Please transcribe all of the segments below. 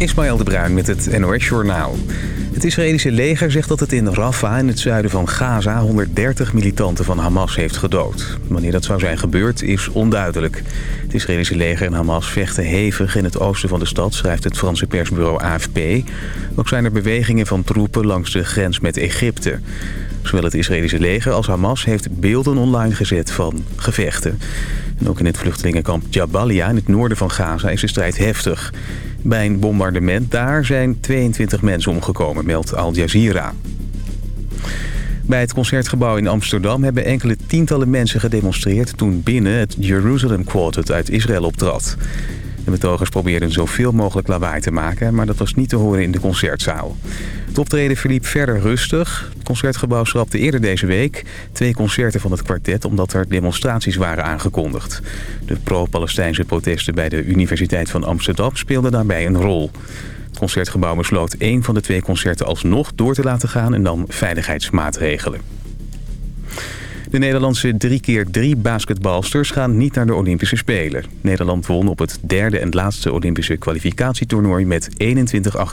Ismaël de Bruin met het NOS Journaal. Het Israëlische leger zegt dat het in Rafah in het zuiden van Gaza 130 militanten van Hamas heeft gedood. Wanneer dat zou zijn gebeurd is onduidelijk. Het Israëlische leger en Hamas vechten hevig in het oosten van de stad, schrijft het Franse persbureau AFP. Ook zijn er bewegingen van troepen langs de grens met Egypte. Zowel het Israëlische leger als Hamas heeft beelden online gezet van gevechten. En ook in het vluchtelingenkamp Jabalia in het noorden van Gaza is de strijd heftig. Bij een bombardement daar zijn 22 mensen omgekomen, meldt Al Jazeera. Bij het Concertgebouw in Amsterdam hebben enkele tientallen mensen gedemonstreerd... toen binnen het Jerusalem Quartet uit Israël optrad. De betogers probeerden zoveel mogelijk lawaai te maken... maar dat was niet te horen in de concertzaal. Het optreden verliep verder rustig. Het Concertgebouw schrapte eerder deze week twee concerten van het kwartet... omdat er demonstraties waren aangekondigd. De pro-Palestijnse protesten bij de Universiteit van Amsterdam speelden daarbij een rol. Het Concertgebouw besloot één van de twee concerten alsnog door te laten gaan... en dan veiligheidsmaatregelen. De Nederlandse 3x3 basketbalsters gaan niet naar de Olympische Spelen. Nederland won op het derde en laatste Olympische kwalificatietoernooi met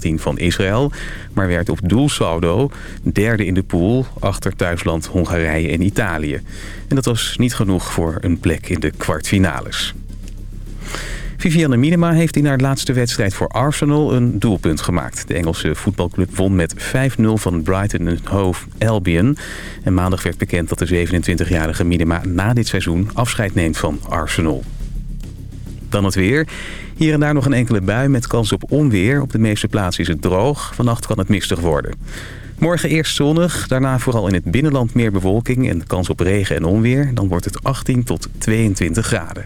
21-18 van Israël. Maar werd op doelsaldo derde in de pool achter thuisland Hongarije en Italië. En dat was niet genoeg voor een plek in de kwartfinales. Vivianne Minima heeft in haar laatste wedstrijd voor Arsenal een doelpunt gemaakt. De Engelse voetbalclub won met 5-0 van Brighton Hove Albion. En maandag werd bekend dat de 27-jarige Minima na dit seizoen afscheid neemt van Arsenal. Dan het weer. Hier en daar nog een enkele bui met kans op onweer. Op de meeste plaatsen is het droog. Vannacht kan het mistig worden. Morgen eerst zonnig, daarna vooral in het binnenland meer bewolking en kans op regen en onweer. Dan wordt het 18 tot 22 graden.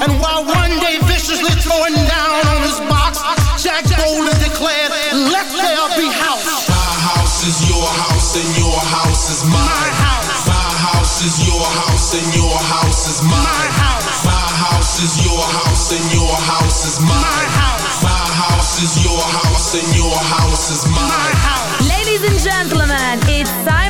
And while one day viciously throwing down on his box, Jack boldly declared, Let there be house. My house is your house, and your house is mine. My house. My house is your house, and your house is mine. My house. My house is your house, and your house is mine. My house. My house is your house, and your house is mine. My house. Ladies and gentlemen, it's time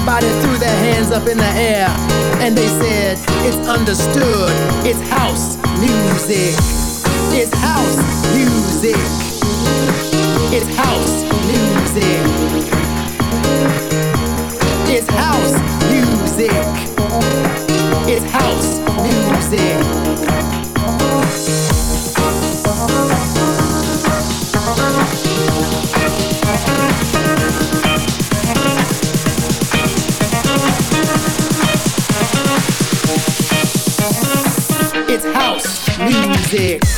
Everybody threw their hands up in the air and they said, It's understood. It's house music. It's house music. It's house music. music.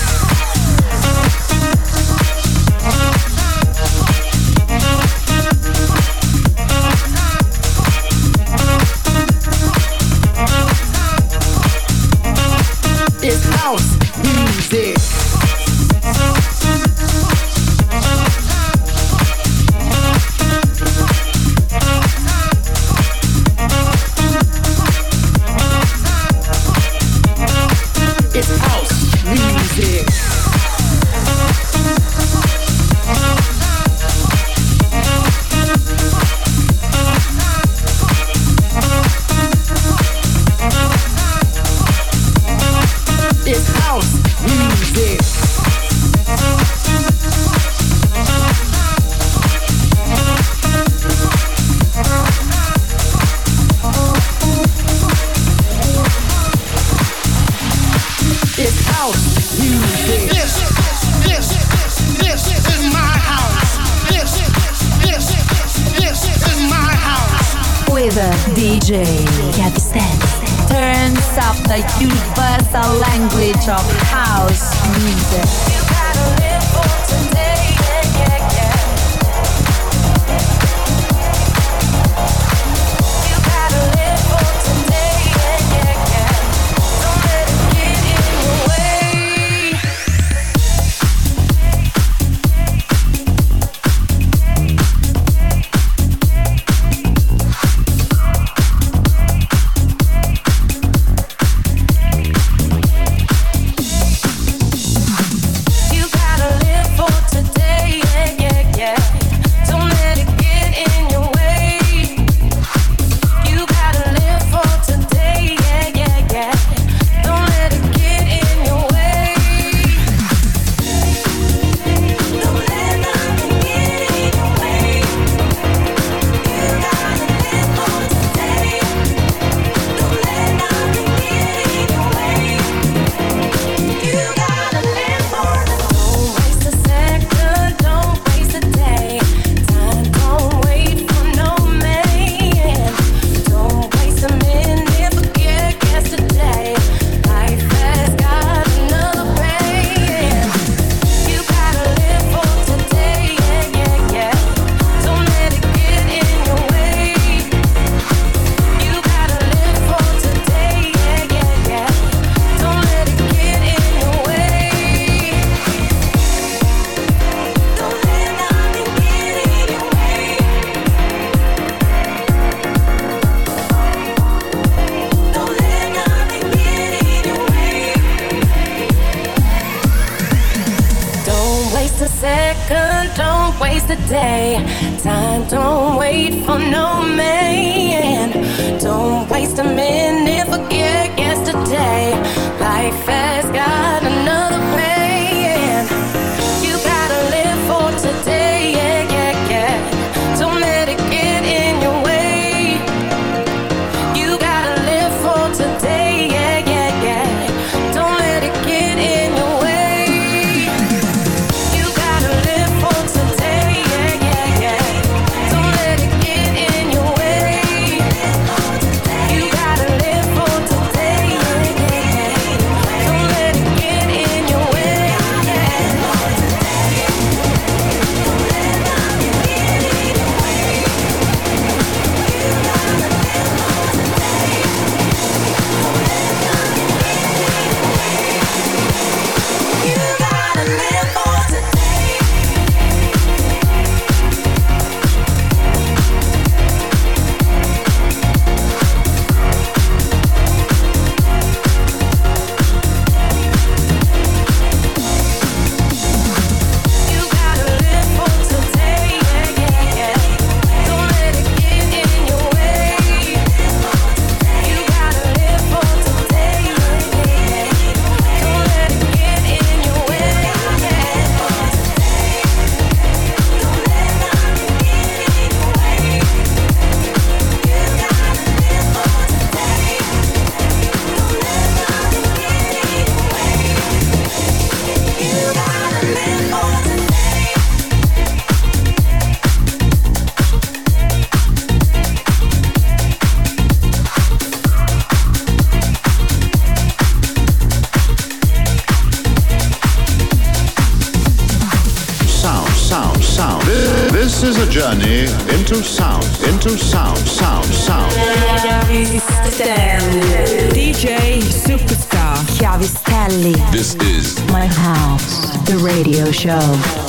Show.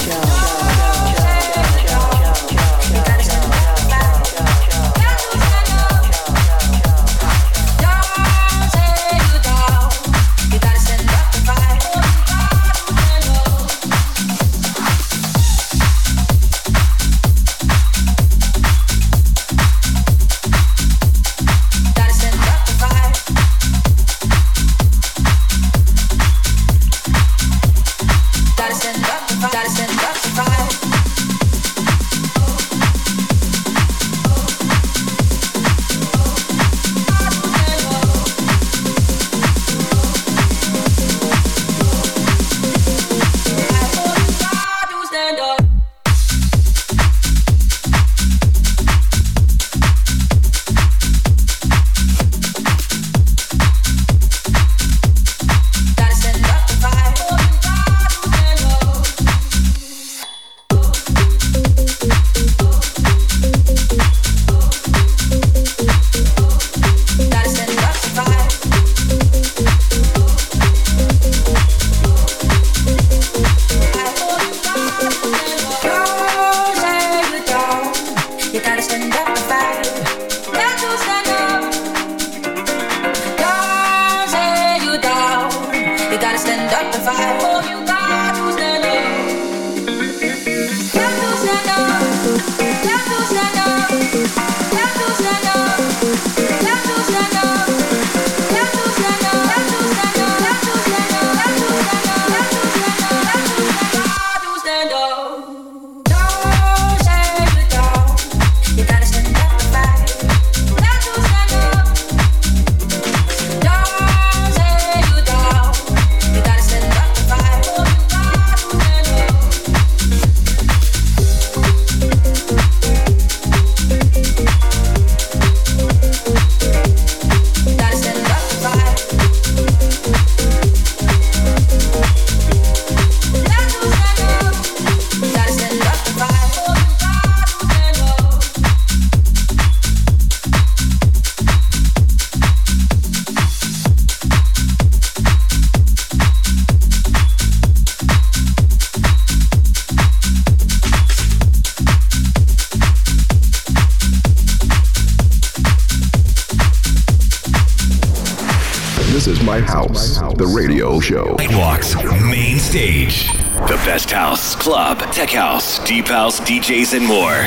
Deep house, DJs, and more.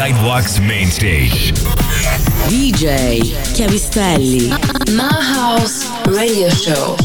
Nightwalk's main stage. DJ Chiavistelli. My House Radio Show.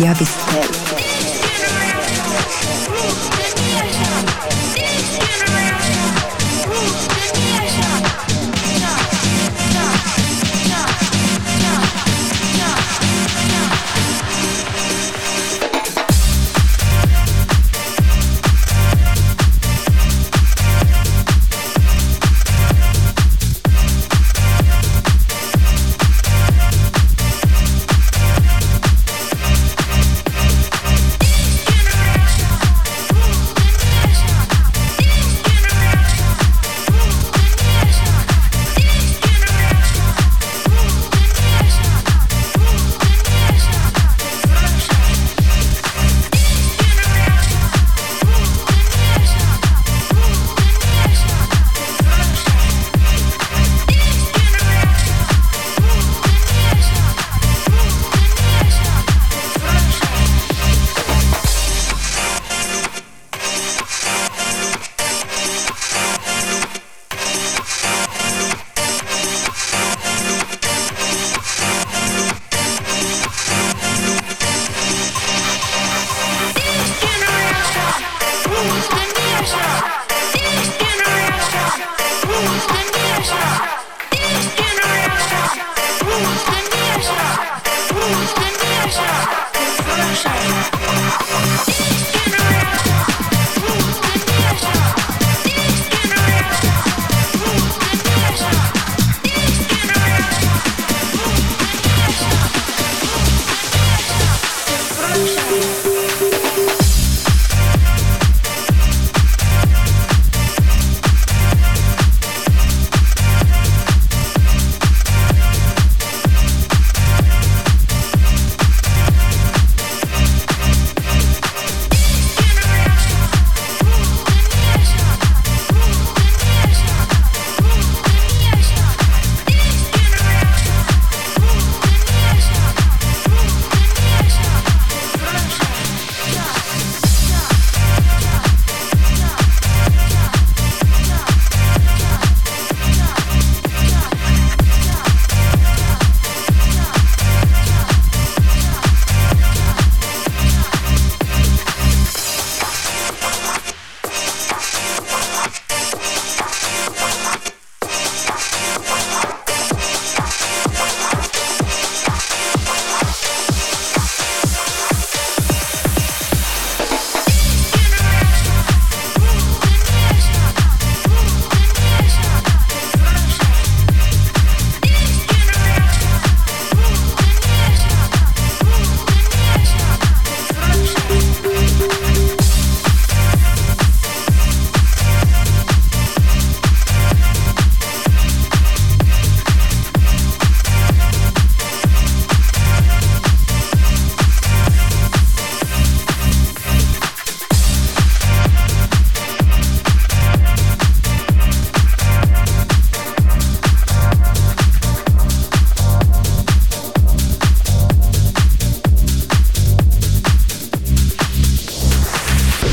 Chiavis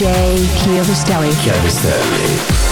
DJ Chiavistelli. Chiavistelli.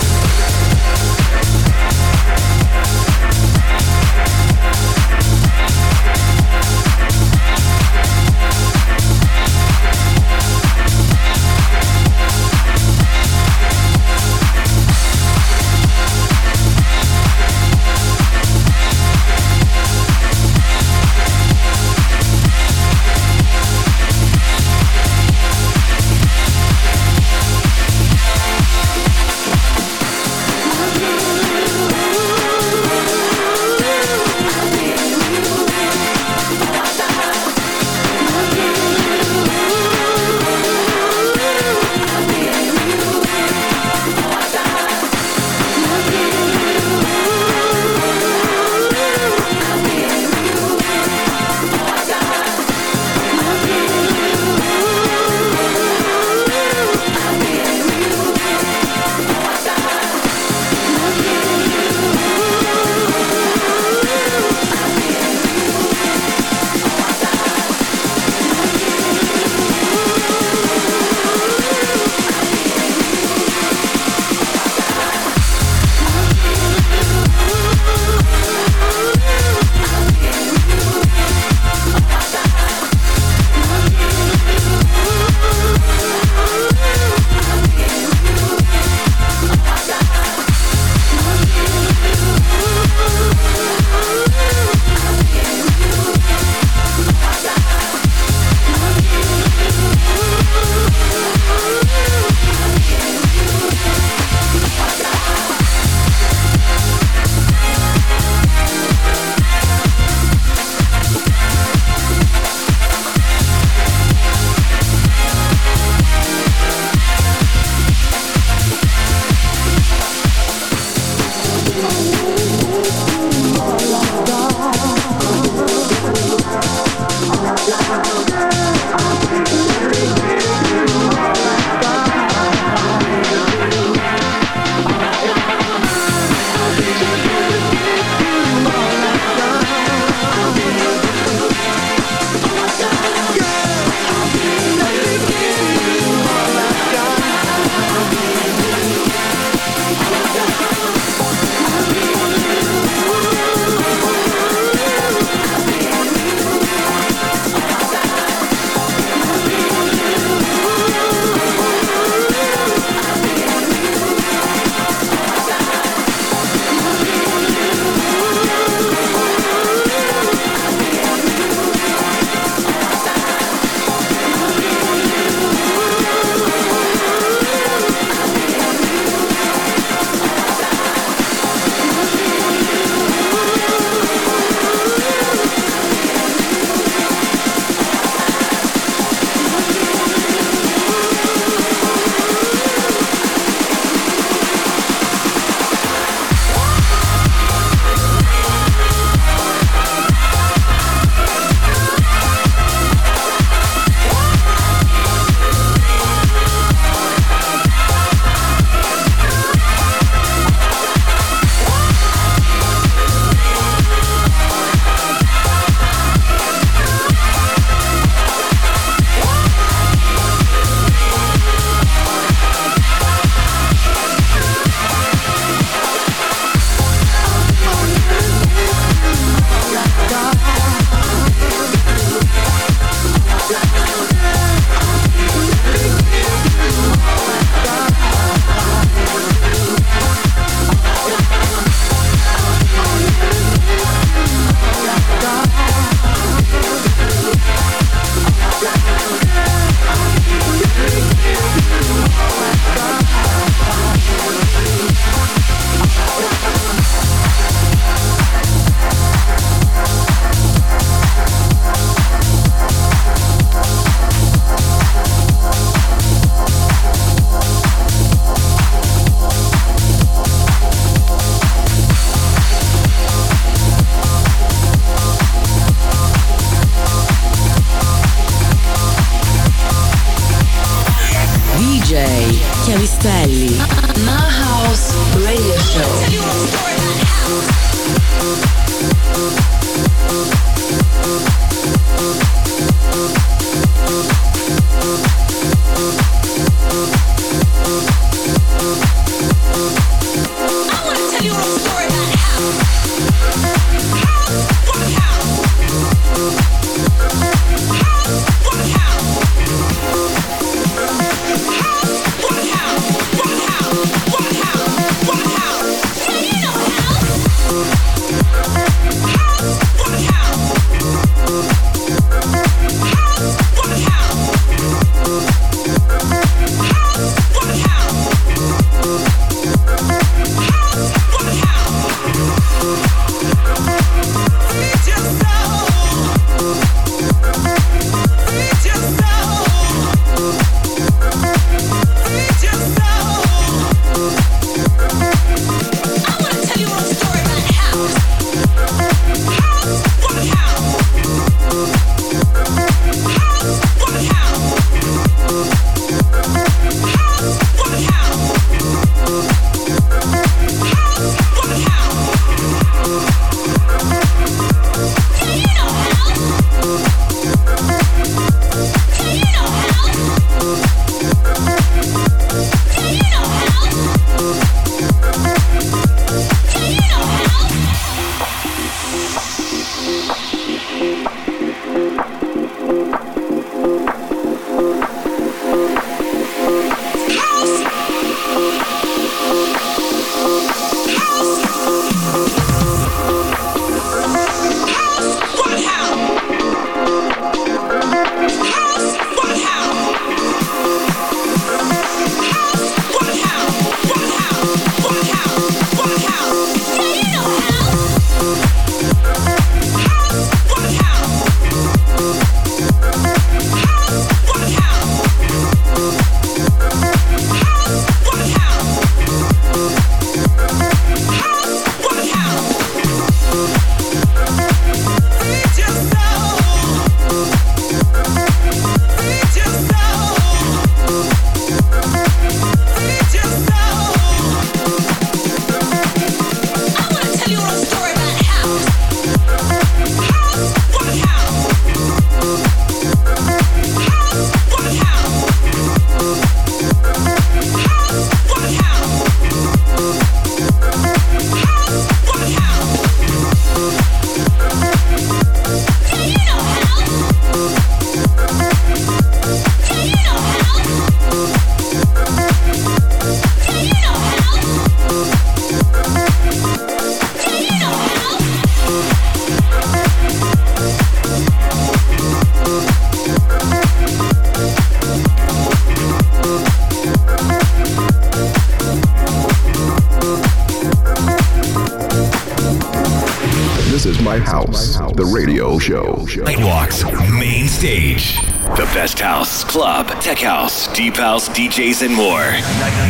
Tech house, deep house, DJs, and more.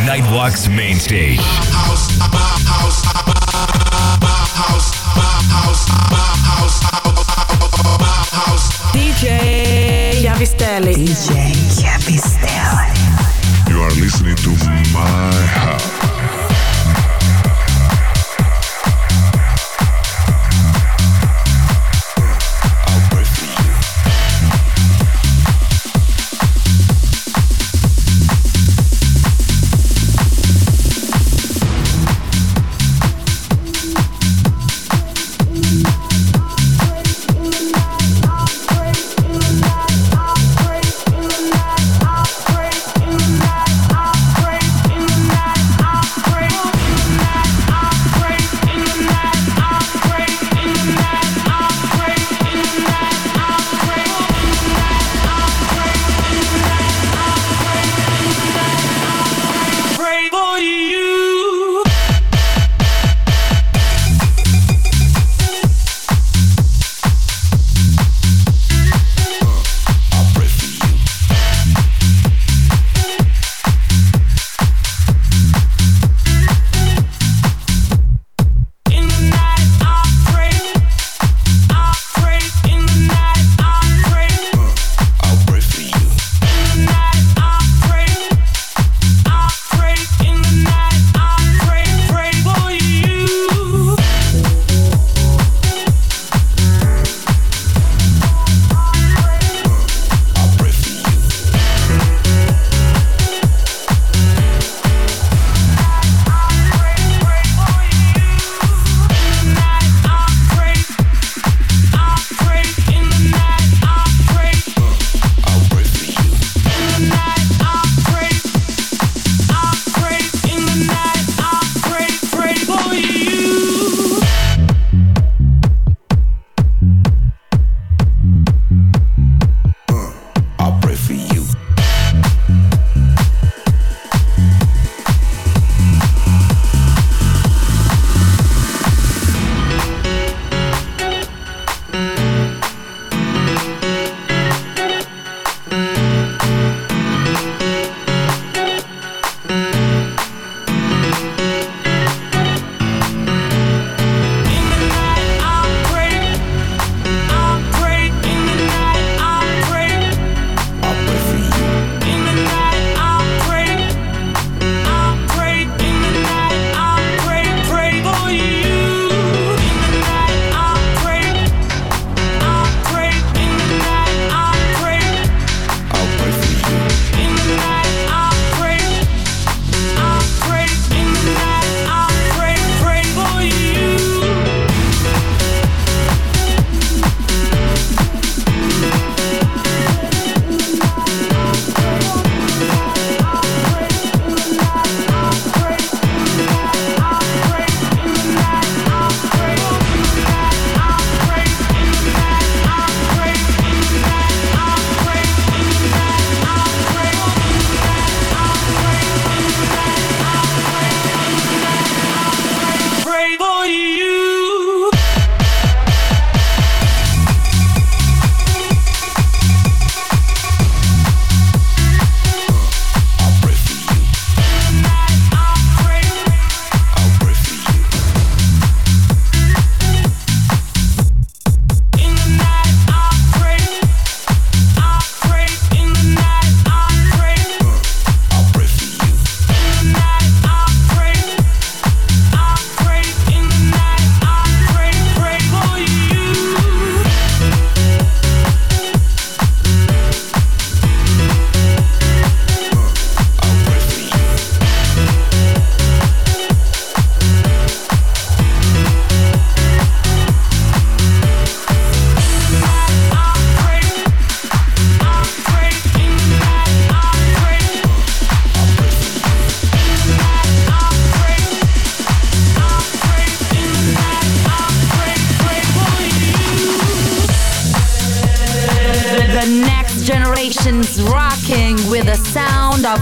Nightwalk's main stage. DJ Chiavistelli. DJ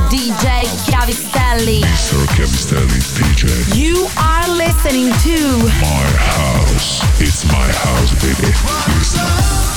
DJ Chiavistelli. Mr. Chiavistelli DJ. You are listening to My house. It's my house, baby.